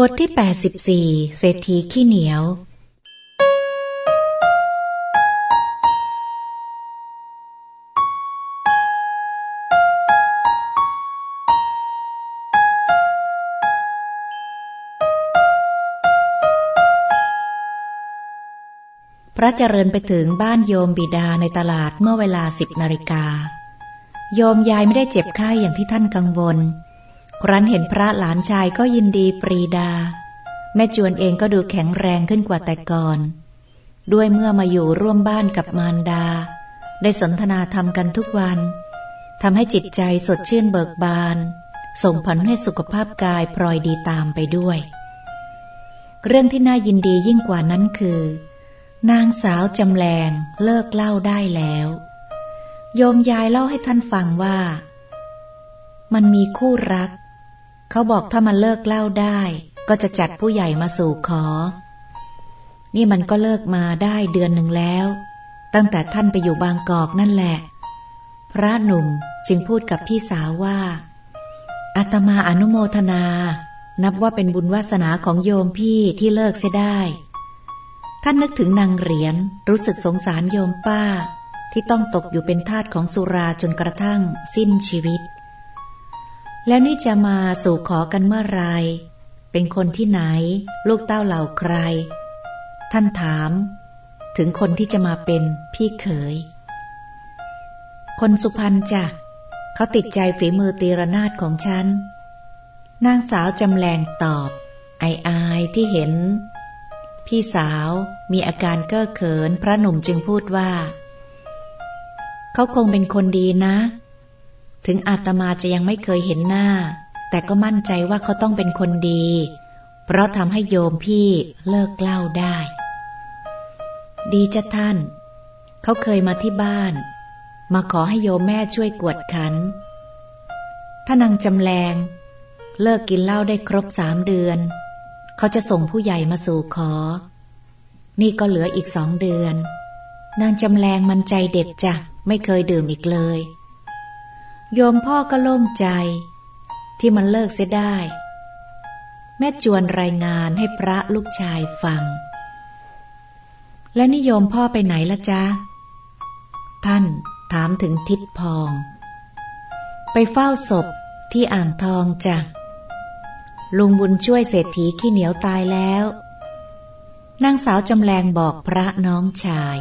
บทที่ 84 เศรษฐีขี้เหนียว พระเจริญไปถึงบ้านโยมบิดาในตลาดเมื่อเวลาสิบนาฬิกา โยมยายไม่ได้เจ็บไข้อย่างที่ท่านกังวล ครั้นเห็นพระหลานชายก็ยินดีปรีดา แม่จวนเองก็ดูแข็งแรงขึ้นกว่าแต่ก่อน ด้วยเมื่อมาอยู่ร่วมบ้านกับมารดา ได้สนทนาธรรมกันทุกวันทำให้จิตใจสดชื่นเบิกบาน ส่งผลให้สุขภาพกายพลอยดีตามไปด้วย เรื่องที่น่ายินดียิ่งกว่านั้นคือ นางสาวจำแรงเลิกเล่าได้แล้ว โยมยายเล่าให้ท่านฟังว่า มันมีคู่รัก เขาบอกถ้ามันเลิกเล่าได้ ก็จะจัดผู้ใหญ่มาสู่ขอ นี่มันก็เลิกมาได้เดือนหนึ่งแล้ว ตั้งแต่ท่านไปอยู่บางกอกนั่นแหละ พระหนุ่มจึงพูดกับพี่สาวว่าอาตมาอนุโมทนา นับว่าเป็นบุญวาสนาของโยมพี่ที่เลิกเสียได้ ท่านนึกถึงนางเหรียญรู้สึกสงสารโยมป้า ที่ต้องตกอยู่เป็นทาสของสุราจนกระทั่งสิ้นชีวิต แล้วนี่จะมาสู่ขอกันเมื่อไร เป็นคนที่ไหน ลูกเต้าเหล่าใคร ท่านถาม ถึงคนที่จะมาเป็นพี่เขย คนสุพรรณจ้ะเขาติดใจฝีมือตีระนาดของฉัน นางสาวจำแรงตอบ ไออายที่เห็น พี่สาวมีอาการเก้อเขินพระหนุ่มจึงพูดว่า เขาคงเป็นคนดีนะ ถึงอาตมาจะยังไม่เคยเห็นหน้า แต่ก็มั่นใจว่าเขาต้องเป็นคนดี เพราะทำให้โยมพี่เลิกเล่าได้ ดีจ้ะท่าน เขาเคยมาที่บ้าน มาขอให้โยมแม่ช่วยกวดขัน ถ้านางจำแรงเลิกกินเหล้าได้ครบสามเดือน เขาจะส่งผู้ใหญ่มาสู่ขอ นี่ก็เหลืออีกสองเดือน นางจำแรงมันใจเด็ดจ้ะ ไม่เคยดื่มอีกเลย โยมพ่อก็โล่งใจ ที่มันเลิกเสียได้ แม่จวนรายงานให้พระลูกชายฟัง และนิยมพ่อไปไหนละจ๊ะ ท่านถามถึงทิศพอง ไปเฝ้าศพที่อ่างทองจ้ะลุงบุญช่วยเศรษฐีขี้เหนียวตายแล้วนางสาวจำแรงบอกพระน้องชาย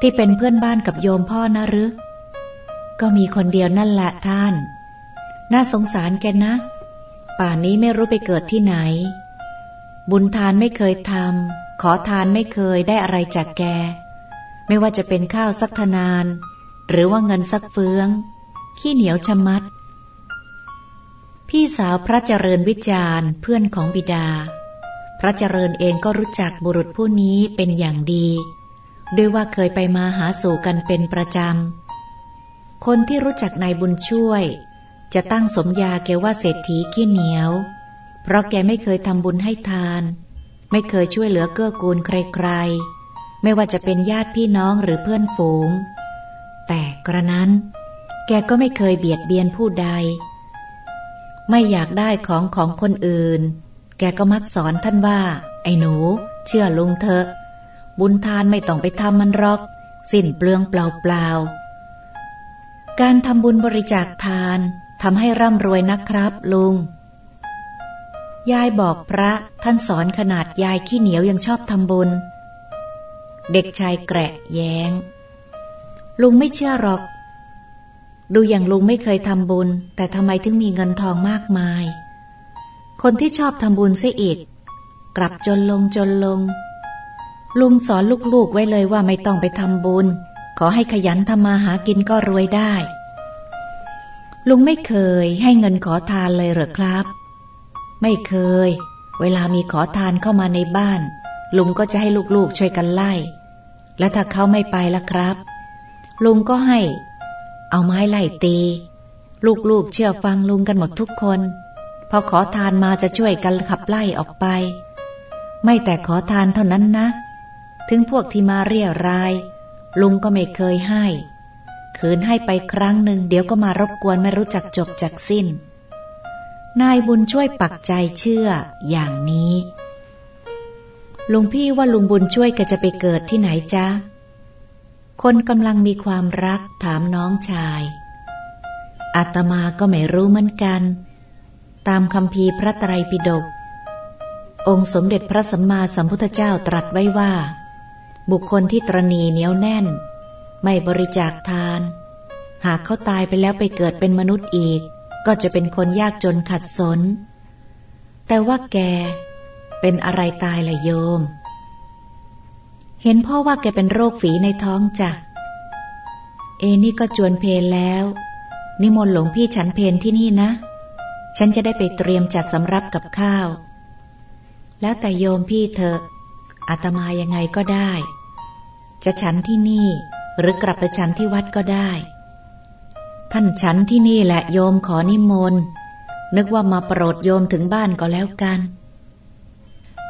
ที่เป็นเพื่อนบ้านกับโยมพ่อนะหรือ ก็มีคนเดียวนั่นแหละท่าน น่าสงสารแกนะ ป่านนี้ไม่รู้ไปเกิดที่ไหน บุญทานไม่เคยทำขอทานไม่เคยได้อะไรจากแก ไม่ว่าจะเป็นข้าวสักทนาน หรือว่าเงินสักเฟือง ขี้เหนียวชะมัด พี่สาวพระเจริญวิจารณ์เพื่อนของบิดา พระเจริญเองก็รู้จักบุรุษผู้นี้เป็นอย่างดี ด้วยว่าเคยไปมาหาสู่กันเป็นประจำ คนที่รู้จักนายบุญช่วย จะตั้งสมญาแกว่าเศรษฐีขี้เหนียว เพราะแกไม่เคยทำบุญให้ทาน ไม่เคยช่วยเหลือเกื้อกูลใครๆ ไม่ว่าจะเป็นญาติพี่น้องหรือเพื่อนฝูง แต่กระนั้น แกก็ไม่เคยเบียดเบียนผู้ใด ไม่อยากได้ของของคนอื่น แกก็มักสอนท่านว่า ไอ้หนู เชื่อลุงเถอะ บุญทานไม่ต้องไปทำมันรอก สิ้นเปลืองเปล่าๆ การทำบุญบริจาคทานทำให้ร่ำรวยนะครับลุง ยายบอกพระท่านสอนขนาดยายขี้เหนียวยังชอบทำบุญ เด็กชายแกระแยง้ง ลุงไม่เชื่อหรอก ดูอย่างลุงไม่เคยทำบุญ แต่ทำไมถึงมีเงินทองมากมาย คนที่ชอบทำบุญเสียอีก กลับจนลงจนลง ลุงสอนลูกๆไว้เลยว่าไม่ต้องไปทำบุญ ขอให้ขยันทำมาหากินก็รวยได้ ลุงไม่เคยให้เงินขอทานเลยเหรอครับ ไม่เคย เวลามีขอทานเข้ามาในบ้าน ลุงก็จะให้ลูกๆช่วยกันไล่ และถ้าเขาไม่ไปละครับ ลุงก็ให้ เอาไม้ไล่ตี ลูกๆเชื่อฟังลุงกันหมดทุกคน พอขอทานมาจะช่วยกันขับไล่ออกไป ไม่แต่ขอทานเท่านั้นนะ ถึงพวกที่มาเรียราย ลุงก็ไม่เคยให้ คืนให้ไปครั้งหนึ่งเดี๋ยวก็มารบกวนไม่รู้จักจบจากสิ้น นายบุญช่วยปักใจเชื่ออย่างนี้ ลุงพี่ว่าลุงบุญช่วยก็จะไปเกิดที่ไหนจ๊ะ คนกำลังมีความรักถามน้องชาย อาตมาก็ไม่รู้เหมือนกัน ตามคำพีพระไตรปิฎกองค์สมเด็จพระสัมมาสัมพุทธเจ้าตรัสไว้ว่า บุคคลที่ตรณีเหนียวแน่น ไม่บริจาคทาน หากเขาตายไปแล้วไปเกิดเป็นมนุษย์อีก ก็จะเป็นคนยากจนขัดสน แต่ว่าแก เป็นอะไรตายละโยม เห็นพ่อว่าแกเป็นโรคฝีในท้องจ้ะ เอนี่ก็จวนเพลแล้ว นิมนต์หลวงพี่ฉันเพลที่นี่นะ ฉันจะได้ไปเตรียมจัดสำรับกับข้าว แล้วแต่โยมพี่เถอะอาตมายังไงก็ได้ จะฉันที่นี่ หรือกลับไปฉันที่วัดก็ได้ ท่านฉันที่นี่แหละโยมขอนิมนต์ นึกว่ามาโปรดโยมถึงบ้านก็แล้วกัน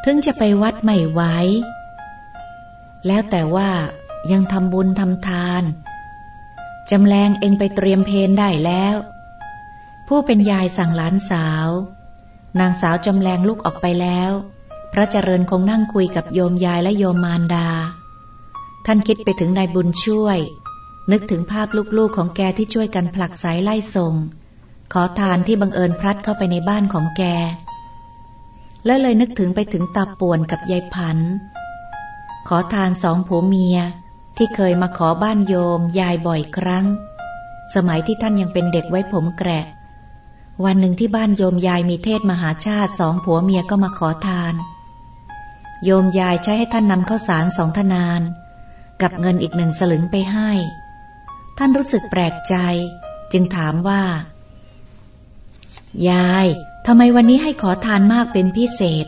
ถึงจะไปวัดไม่ไหวแล้วแต่ว่ายังทำบุญทำทานจำแรงเองไปเตรียมเพนได้แล้ว ผู้เป็นยายสั่งหลานสาว นางสาวจำแรงลุกออกไปแล้ว พระเจริญคงนั่งคุยกับโยมยายและโยมมารดา ท่านคิดไปถึงนายบุญช่วย นึกถึงภาพลูกๆของแกที่ช่วยกันผลักสายไล่ส่ง ขอทานที่บังเอิญพลัดเข้าไปในบ้านของแก แล้วเลยนึกถึงไปถึงตาป่วนกับยายพัน ขอทานสองผัวเมียที่เคยมาขอบ้านโยมยายบ่อยครั้ง สมัยที่ท่านยังเป็นเด็กไว้ผมแกะวันหนึ่งที่บ้านโยมยายมีเทศมหาชาติสองผัวเมียก็มาขอทาน โยมยายใช้ให้ท่านนำข้าวสารสองทนาน กับเงินอีกหนึ่งสลึงไปให้ ท่านรู้สึกแปลกใจ จึงถามว่า ยายทำไมวันนี้ให้ขอทานมากเป็นพิเศษ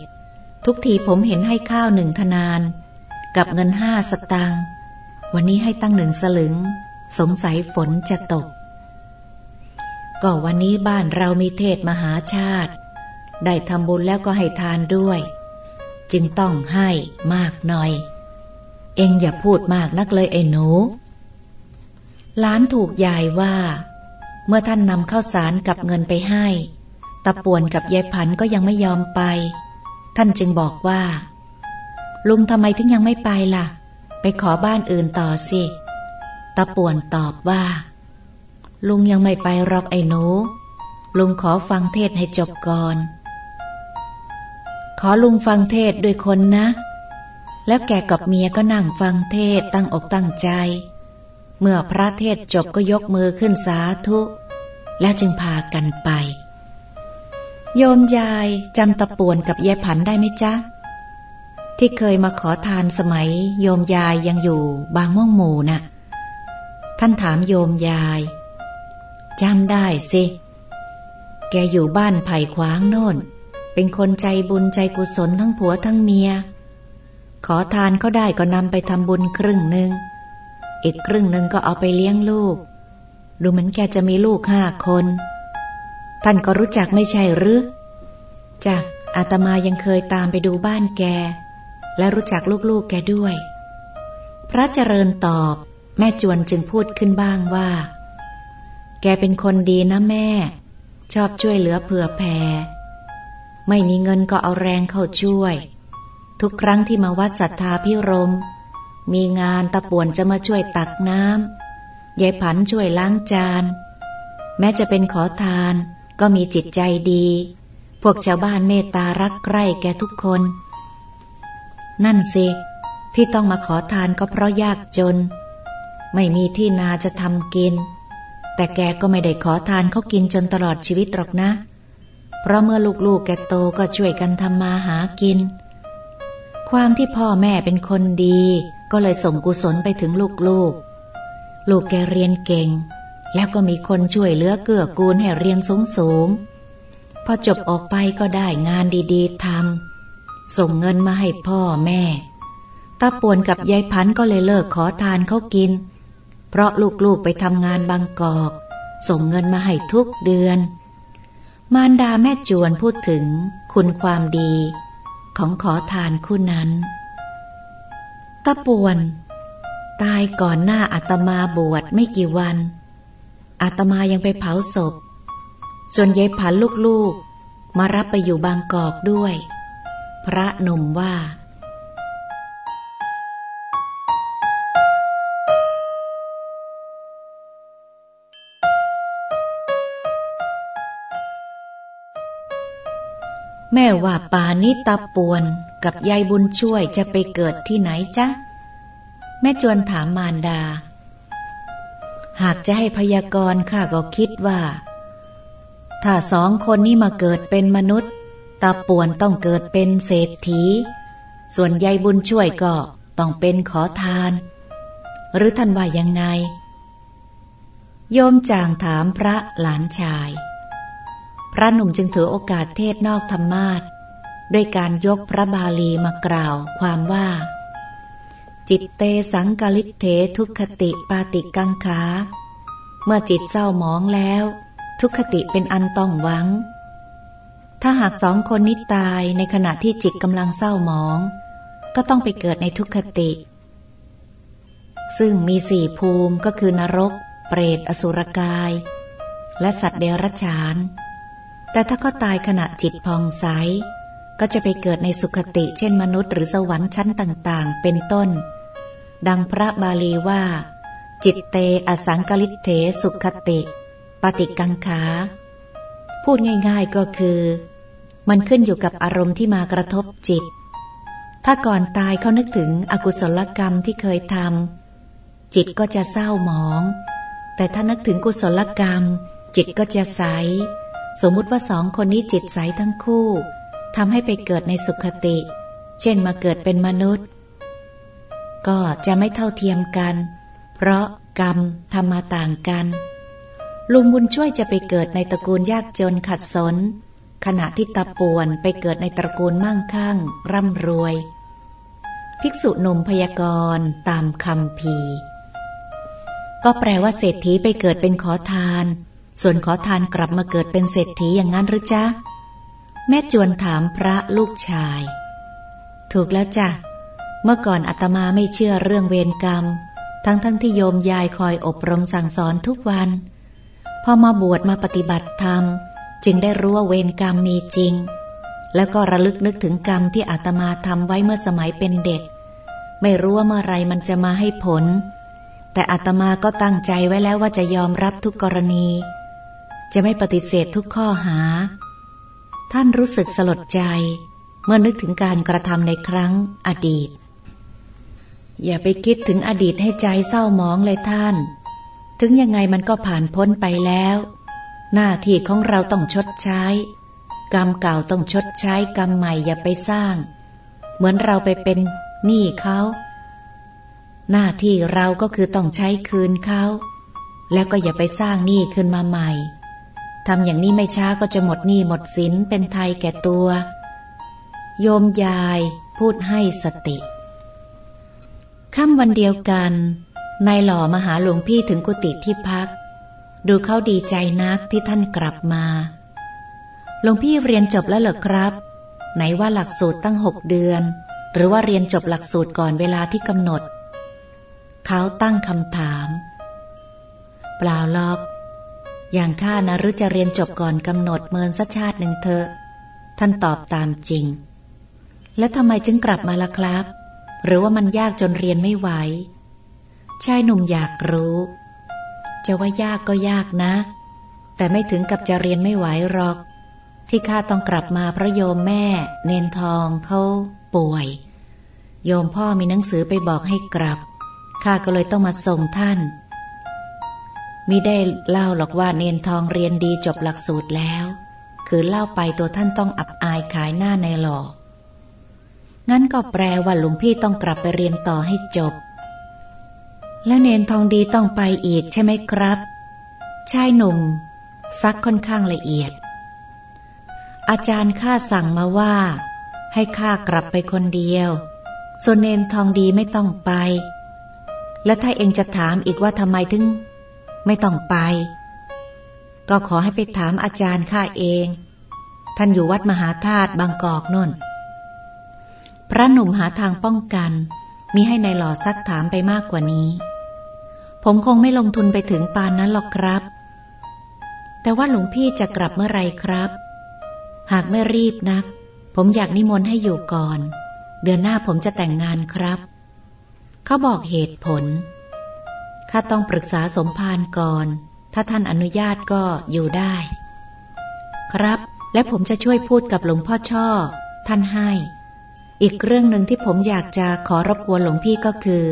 ทุกทีผมเห็นให้ข้าวหนึ่งทนาน กับเงินห้าสตังค์วันนี้ให้ตั้งหนึ่งสลึง สงสัยฝนจะตก ก็วันนี้บ้านเรามีเทศมหาชาติ ได้ทำบุญแล้วก็ให้ทานด้วย จึงต้องให้มากหน่อย เองอย่าพูดมากนักเลยไอ้หนูล้านถูกยายว่า เมื่อท่านนำข้าวสารกับเงินไปให้ตาป่วนกับยายผันก็ยังไม่ยอมไป ท่านจึงบอกว่า ลุงทำไมถึงยังไม่ไปล่ะ ไปขอบ้านอื่นต่อสิตาป่วนตอบว่า ลุงยังไม่ไปรอกไอ้หนู ลุงขอฟังเทศให้จบก่อน ขอลุงฟังเทศด้วยคนนะ แล้วแกกับเมียก็นั่งฟังเทศตั้งอกตั้งใจ เมื่อพระเทศจบก็ยกมือขึ้นสาธุ แล้วจึงพากันไป โยมยายจำตะปวนกับยายผันได้ไหมจ๊ะ ที่เคยมาขอทานสมัย โยมยายยังอยู่บางม่วงหมู่นะ่ะ ท่านถามโยมยายจำได้สิ แกอยู่บ้านไผ่ขวางโน่น เป็นคนใจบุญใจกุศลทั้งผัวทั้งเมีย ขอทานเขาได้ก็นำไปทำบุญครึ่งหนึ่ง อีกครึ่งหนึ่งก็เอาไปเลี้ยงลูก ดูเหมือนแกจะมีลูกห้าคน ท่านก็รู้จักไม่ใช่หรือจ้ะอาตมายังเคยตามไปดูบ้านแก และรู้จักลูกๆแกด้วย พระเจริญตอบ แม่จวนจึงพูดขึ้นบ้างว่า แกเป็นคนดีนะแม่ ชอบช่วยเหลือเผื่อแผ่ไม่มีเงินก็เอาแรงเข้าช่วย ทุกครั้งที่มาวัดศรัทธาพิรม มีงานตะป่วนจะมาช่วยตักน้ำยายผันช่วยล้างจาน แม้จะเป็นขอทานก็มีจิตใจดี พวกชาวบ้านเมตตารักใกล้แกทุกคน นั่นสิ ที่ต้องมาขอทานก็เพราะยากจน ไม่มีที่นาจะทำกิน แต่แกก็ไม่ได้ขอทานเขากินจนตลอดชีวิตหรอกนะ เพราะเมื่อลูกๆแกโตก็ช่วยกันทำมาหากิน ความที่พ่อแม่เป็นคนดี ก็เลยส่งกุศลไปถึงลูกลูกลูกแกเรียนเก่ง แล้วก็มีคนช่วยเหลือเกื้อกูลให้เรียนสูงสูงพอจบออกไปก็ได้งานดีๆทำส่งเงินมาให้พ่อแม่ตาป่วนกับยายพันก็เลยเลิกขอทานเขากิน เพราะลูกๆไปทำงานบางกอก ส่งเงินมาให้ทุกเดือน มารดาแม่จวนพูดถึงคุณความดี ของขอทานคู่นั้น ตะปวน ตายก่อนหน้าอาตมาบวชไม่กี่วัน อาตมายังไปเผาศพ ส่วนยายผันลูกๆ มารับไปอยู่บางกอกด้วย พระหนุ่มว่า แม่ว่าป่านี้ตาปวนกับยายบุญช่วยจะไปเกิดที่ไหนจ๊ะ แม่จวนถามมารดา หากจะให้พยากรณ์ข้าก็คิดว่า ถ้าสองคนนี้มาเกิดเป็นมนุษย์ตาป่วนต้องเกิดเป็นเศรษฐี ส่วนยายบุญช่วยก็ต้องเป็นขอทาน หรือท่านว่ายังไง โยมจางถามพระหลานชาย พระหนุ่มจึงถือโอกาสเทศนอกธรรมาทด้วยการยกพระบาลีมากล่าวความว่า จิตเตสังกลิเถทุกขติปาติกังขา เมื่อจิตเศร้าหมองแล้ว ทุกขติเป็นอันต้องหวัง ถ้าหากสองคนนี้ตายในขณะที่จิตกำลังเศร้าหมอง ก็ต้องไปเกิดในทุกขติ ซึ่งมีสี่ภูมิก็คือนรก เปรตอสุรกาย และสัตว์เดรัจฉาน แต่ถ้าเขาตายขณะจิตพองใส ก็จะไปเกิดในสุคติ เช่นมนุษย์หรือสวรรค์ชั้นต่างๆ เป็นต้น ดังพระบาลีว่า จิตเตอสังกลิเถสุขติ ปฏิกังขา พูดง่ายๆก็คือ มันขึ้นอยู่กับอารมณ์ที่มากระทบจิต ถ้าก่อนตายเขานึกถึงอกุศลกรรมที่เคยทำจิตก็จะเศร้าหมอง แต่ถ้านึกถึงกุศลกรรม จิตก็จะใส สมมุติว่าสองคนนี้จิตใสทั้งคู่ทำให้ไปเกิดในสุขติ เช่นมาเกิดเป็นมนุษย์ ก็จะไม่เท่าเทียมกัน เพราะกรรมทำมาต่างกัน ลุงบุญช่วยจะไปเกิดในตระกูลยากจนขัดสน ขณะที่ตาป่วนไปเกิดในตระกูลมั่งคั่ง ร่ำรวย ภิกษุหนุ่มพยากรณ์ตามคำพีก็แปลว่าเศรษฐีไปเกิดเป็นขอทาน ส่วนขอทานกลับมาเกิดเป็นเศรษฐีอย่างนั้นหรือจ๊ะ แม่จวนถามพระลูกชาย ถูกแล้วจ้ะ เมื่อก่อนอาตมาไม่เชื่อเรื่องเวรกรรม ทั้งทั้งที่โยมยายคอยอบรมสั่งสอนทุกวัน พอมาบวชมาปฏิบัติธรรม จึงได้รู้ว่าเวรกรรมมีจริง แล้วก็ระลึกนึกถึงกรรมที่อาตมาทำไว้เมื่อสมัยเป็นเด็ก ไม่รู้ว่าเมื่อไรมันจะมาให้ผล แต่อาตมาก็ตั้งใจไว้แล้วว่าจะยอมรับทุกกรณี จะไม่ปฏิเสธทุกข้อหา ท่านรู้สึกสลดใจเมื่อนึกถึงการกระทำในครั้งอดีต อย่าไปคิดถึงอดีตให้ใจเศร้าหมองเลยท่าน ถึงยังไงมันก็ผ่านพ้นไปแล้ว หน้าที่ของเราต้องชดใช้ กรรมเก่าต้องชดใช้กรรมใหม่อย่าไปสร้าง เหมือนเราไปเป็นหนี้เขาหน้าที่เราก็คือต้องใช้คืนเขา แล้วก็อย่าไปสร้างหนี้ขึ้นมาใหม่ ทำอย่างนี้ไม่ช้าก็จะหมดหนี้หมดสินเป็นไทยแก่ตัว โยมยายพูดให้สติค่ำวันเดียวกันนายหล่อมาหาหลวงพี่ถึงกุฏิที่พัก ดูเขาดีใจนักที่ท่านกลับมาหลวงพี่เรียนจบแล้วเหรอครับ ไหนว่าหลักสูตรตั้งหกเดือน หรือว่าเรียนจบหลักสูตรก่อนเวลาที่กำหนด เขาตั้งคำถาม เปล่าลอก อย่างข้านะหรือจะเรียนจบก่อนกำหนดเมินสักชาติหนึ่งเถอะ ท่านตอบตามจริง แล้วทำไมจึงกลับมาล่ะครับ หรือว่ามันยากจนเรียนไม่ไหว ชายหนุ่มอยากรู้ จะว่ายากก็ยากนะ แต่ไม่ถึงกับจะเรียนไม่ไหวหรอก ที่ข้าต้องกลับมาเพราะโยมแม่ เนนทองเขาป่วย โยมพ่อมีหนังสือไปบอกให้กลับ ข้าก็เลยต้องมาส่งท่าน มิได้เล่าหรอกว่าเนนทองเรียนดีจบหลักสูตรแล้ว คือเล่าไปตัวท่านต้องอับอายขายหน้าในหลองั้นก็แปลว่าหลวงพี่ต้องกลับไปเรียนต่อให้จบ แล้วเนนทองดีต้องไปอีกใช่ไหมครับ ชายหนุ่ม ซักค่อนข้างละเอียด อาจารย์ข้าสั่งมาว่า ให้ข้ากลับไปคนเดียว ส่วนเนนทองดีไม่ต้องไป และถ้าเองจะถามอีกว่าทำไมถึง ไม่ต้องไป ก็ขอให้ไปถามอาจารย์ข้าเอง ท่านอยู่วัดมหาธาตุบางกอกน่นพระหนุ่มหาทางป้องกันมิให้ในายหล่อซักถามไปมากกว่านี้ ผมคงไม่ลงทุนไปถึงปานนั้นหรอกครับ แต่ว่าหลวงพี่จะกลับเมื่อไรครับ หากไม่รีบนัก ผมอยากนิมนต์ให้อยู่ก่อน เดือนหน้าผมจะแต่งงานครับ เขาบอกเหตุผล ข้าต้องปรึกษาสมภารก่อน ถ้าท่านอนุญาตก็อยู่ได้ ครับ และผมจะช่วยพูดกับหลวงพ่อช่อ ท่านให้ อีกเรื่องหนึ่งที่ผมอยากจะขอรบกวนหลวงพี่ก็คือ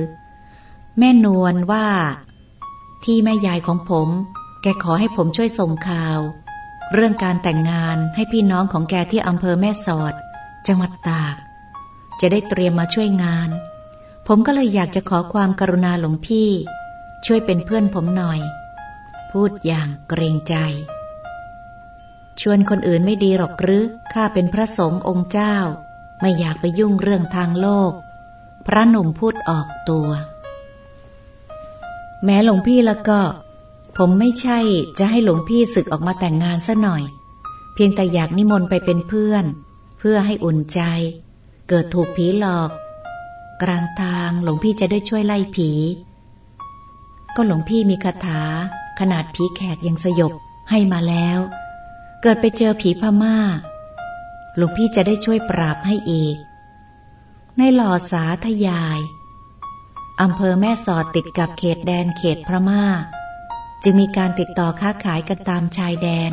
แม่นวลว่า ที่แม่ยายของผม แกขอให้ผมช่วยส่งข่าว เรื่องการแต่งงานให้พี่น้องของแกที่อำเภอแม่สอด จังหวัดตาก จะได้เตรียมมาช่วยงาน ผมก็เลยอยากจะขอความกรุณาหลวงพี่ ช่วยเป็นเพื่อนผมหน่อย พูดอย่างเกรงใจ ชวนคนอื่นไม่ดีหรอกหรือข้าเป็นพระสงฆ์องค์เจ้า ไม่อยากไปยุ่งเรื่องทางโลก พระหนุ่มพูดออกตัว แม้หลวงพี่แล้วก็ ผมไม่ใช่จะให้หลวงพี่ศึกออกมาแต่งงานซะหน่อย เพียงแต่อยากนิมนต์ไปเป็นเพื่อน เพื่อให้อุ่นใจ เกิดถูกผีหลอก กลางทางหลวงพี่จะได้ช่วยไล่ผี ก็หลวงพี่มีคาถา ขนาดผีแขกยังสยบให้มาแล้ว เกิดไปเจอผีพมา่า หลวงพี่จะได้ช่วยปราบให้อีก ในหล่อสาธยายอำเภอแม่สอดติดกับเขตแดนเขตพม่า จึงมีการติดต่อค้าขายกันตามชายแดน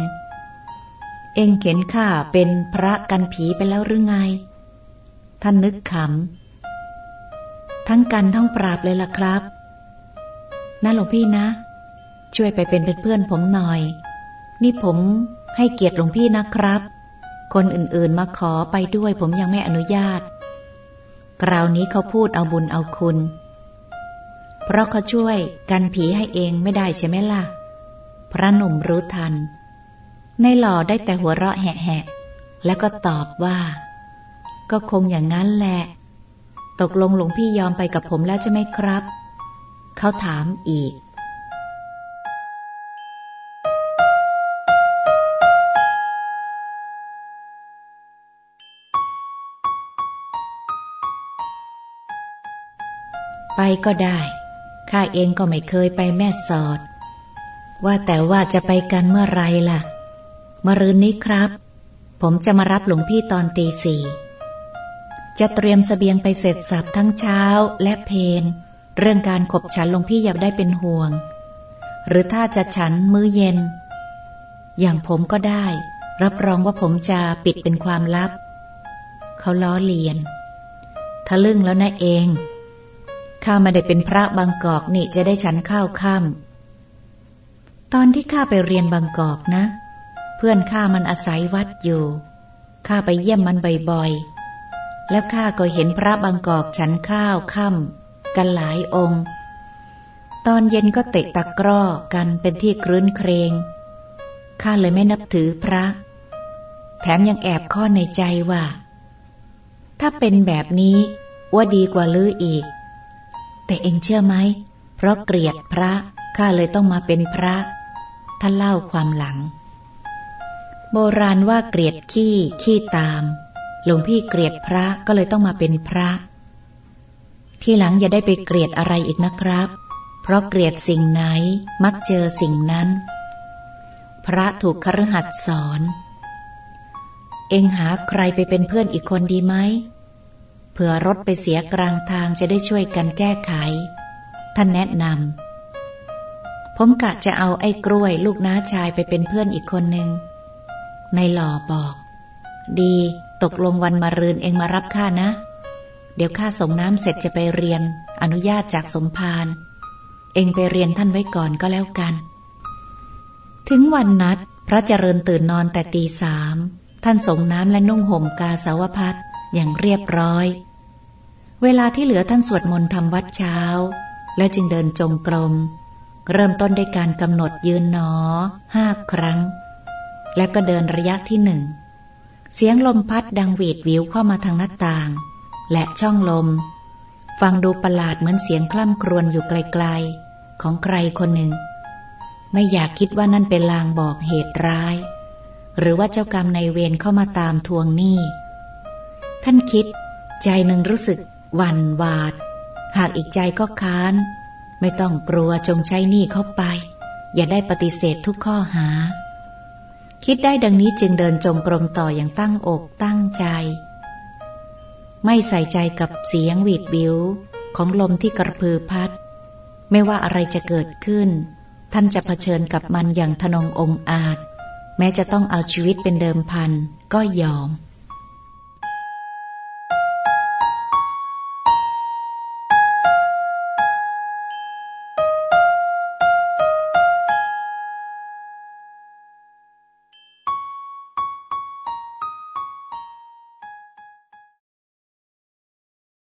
เองเห็นข้าเป็นพระกันผีไปแล้วหรือไง ท่านนึกขำ ทั้งกันทั้งปราบเลยล่ะครับ นะหลวงพี่นะ ช่วยไปเป็นเพื่อนผมหน่อย นี่ผมให้เกียรติหลวงพี่นะครับ คนอื่นๆมาขอไปด้วยผมยังไม่อนุญาต คราวนี้เขาพูดเอาบุญเอาคุณ เพราะเขาช่วยกันผีให้เองไม่ได้ใช่ไหมล่ะ พระหนุ่มรู้ทัน ในหล่อได้แต่หัวเราะแหะๆแล้วก็ตอบว่า ก็คงอย่างนั้นแหละ ตกลงหลวงพี่ยอมไปกับผมแล้วใช่ไหมครับ เขาถามอีก ไปก็ได้ข้าเองก็ไม่เคยไปแม่สอด ว่าแต่ว่าจะไปกันเมื่อไรล่ะมรืนนี้ครับ ผมจะมารับหลวงพี่ตอนตีสี่จะเตรียมสเสบียงไปเสร็จสับทั้งเช้าและเพน เรื่องการขบฉันหลวงพี่อย่าได้เป็นห่วง หรือถ้าจะฉันมื้อเย็น อย่างผมก็ได้ รับรองว่าผมจะปิดเป็นความลับ เขาล้อเลียนทะลึ่งแล้วนะเองข้ามาได้เป็นพระบางกอกนี่จะได้ฉันข้าวค่ำตอนที่ข้าไปเรียนบางกอกนะ เพื่อนข้ามันอาศัยวัดอยู่ข้าไปเยี่ยมมันบ่อยๆ แล้วข้าก็เห็นพระบางกอกฉันข้าวค่ำ กันหลายองค์ ตอนเย็นก็เตะตะกร้อกันเป็นที่ครื้นเครงข้าเลยไม่นับถือพระ แถมยังแอบข้อในใจว่า ถ้าเป็นแบบนี้ว่าดีกว่าลืออีก แต่เองเชื่อไหม เพราะเกลียดพระข้าเลยต้องมาเป็นพระ ท่านเล่าความหลัง โบราณว่าเกลียดขี้ขี้ตาม หลวงพี่เกลียดพระก็เลยต้องมาเป็นพระ ที่หลังอย่าได้ไปเกลียดอะไรอีกนะครับ เพราะเกลียดสิ่งไหนมักเจอสิ่งนั้น พระถูกครหัสสอน เองหาใครไปเป็นเพื่อนอีกคนดีไหมเผื่อรถไปเสียกลางทางจะได้ช่วยกันแก้ไข ท่านแนะนำผมกะจะเอาไอ้กล้วยลูกน้าชายไปเป็นเพื่อนอีกคนหนึ่งในหล่อบอก ดี ตกลงวันมารืนเองมารับข้านะ เดี๋ยวข้าส่งน้ำเสร็จจะไปเรียน อนุญาตจากสมภาร เองไปเรียนท่านไว้ก่อนก็แล้วกัน ถึงวันนัด พระเจริญตื่นนอนแต่ตีสาม ท่านส่งน้ำและนุ่งห่มกาสาวพัดอย่างเรียบร้อย เวลาที่เหลือท่านสวดมนต์ทำวัดเช้า และจึงเดินจงกรม เริ่มต้นด้วยการกำหนดยืนหนอห้าครั้ง และก็เดินระยะที่หนึ่ง เสียงลมพัดดังหวีดวิวเข้ามาทางหน้าต่าง และช่องลม ฟังดูประหลาดเหมือนเสียงคล่ำครวญอยู่ไกลๆ ของใครคนหนึ่ง ไม่อยากคิดว่านั่นเป็นลางบอกเหตุร้าย หรือว่าเจ้ากรรมในเวรเข้ามาตามทวงหนี้ ท่านคิด ใจหนึ่งรู้สึกหวั่นหวาด หากอีกใจก็ค้าน ไม่ต้องกลัวจงใช้หนี้เข้าไป อย่าได้ปฏิเสธทุกข้อหา คิดได้ดังนี้จึงเดินจงกรมต่ออย่างตั้งอกตั้งใจ ไม่ใส่ใจกับเสียงหวีดบิวของลมที่กระพือพัด ไม่ว่าอะไรจะเกิดขึ้น ท่านจะเผชิญกับมันอย่างทนงองอาจ แม้จะต้องเอาชีวิตเป็นเดิมพันก็ยอม